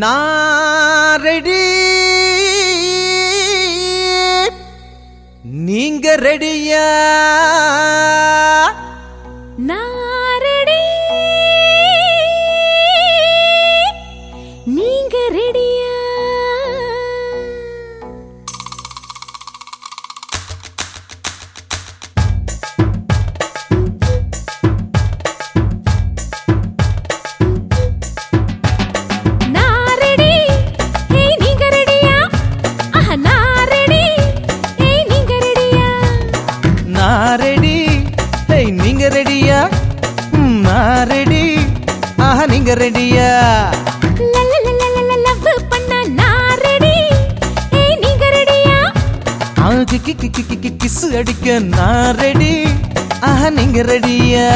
நாரடி. நீங்க ரெடியா? நான் ரெடியா? நான் ரெடி. ஆஹா நீங்க ரெடியா? லவ் பண்ண நான் நீங்க ரெடியா கிஸ் அடிக்க நான் ரெடி. ஆஹா நீங்க ரெடியா?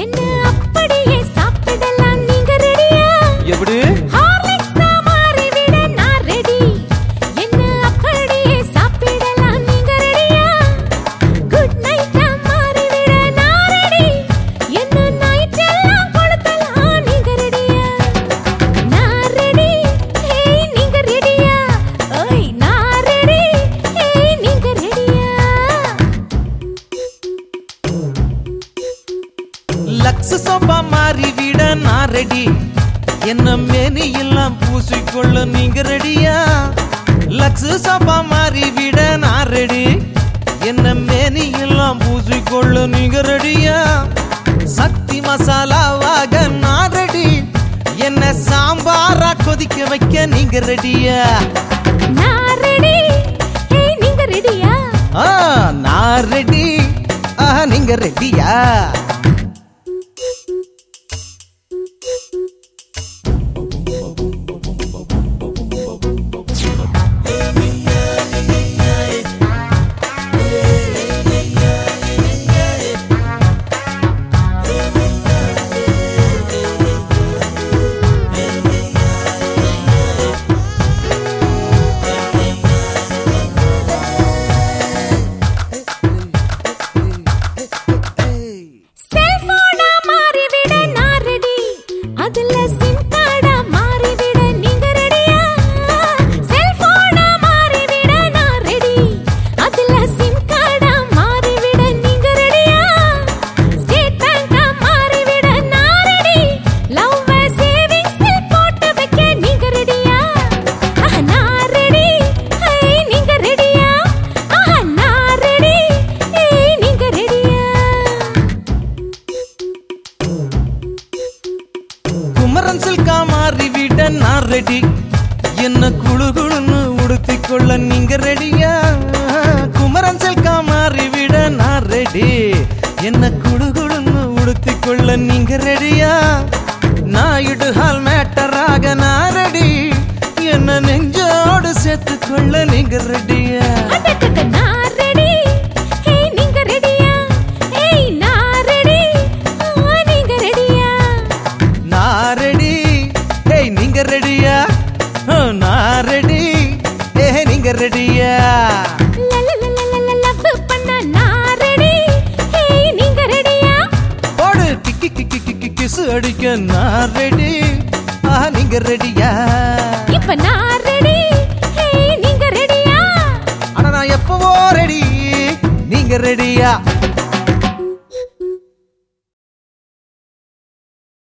என்ன சோப்பா மாறி விட நான் ரெடி என்ன மேனி எல்லாம் பூசிக்கொள்ள நீங்க ரெடியா லக்ஸ் சோப்பா மாறி விட நான் ரெடி என்ன மேனி எல்லாம் பூசிக்கொள்ள நீங்க ரெடியா சக்தி மசாலாவாக நான் ரெடி என்ன சாம்பாரா கொதிக்க வைக்க நீங்க ரெடியா நான் ரெடி நீங்க ரெடியா ஆ நான் ரெடி ஆஹா நீங்க ரெடியா நான் ரெடி என்ன குழு குழுன்னு உடுத்திக் கொள்ள நீங்க ரெடியா? குமரன் செல்கா மாறிவிட நான் ரெடி என்ன குழு குழுன்னு உடுத்திக் கொள்ள நீங்க ரெடியா? நாயுடு ஹால் மேட்டராக நான் ரெடி என்ன நெஞ்சோடு சேர்த்துக் கொள்ள நீங்க ரெடி. கிக்கி கிசு அடிக்க நான் ரெடி ஆ நீங்க ரெடியா? இப்ப நான் ரெடி நீங்க ரெடியா? ஆனா நான் எப்பவோ ரெடி. நீங்க ரெடியா?